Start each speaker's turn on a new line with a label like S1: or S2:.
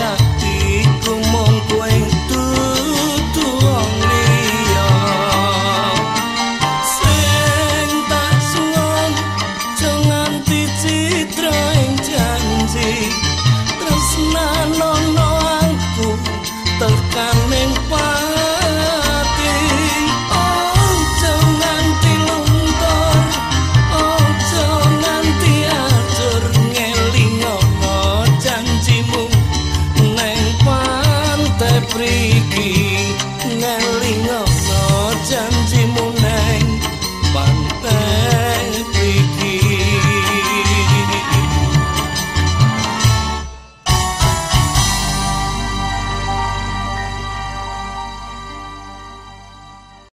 S1: hatiku mriki